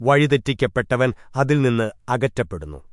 വഴിതെറ്റിക്കപ്പെട്ടവൻ അതിൽ നിന്ന് അകറ്റപ്പെടുന്നു.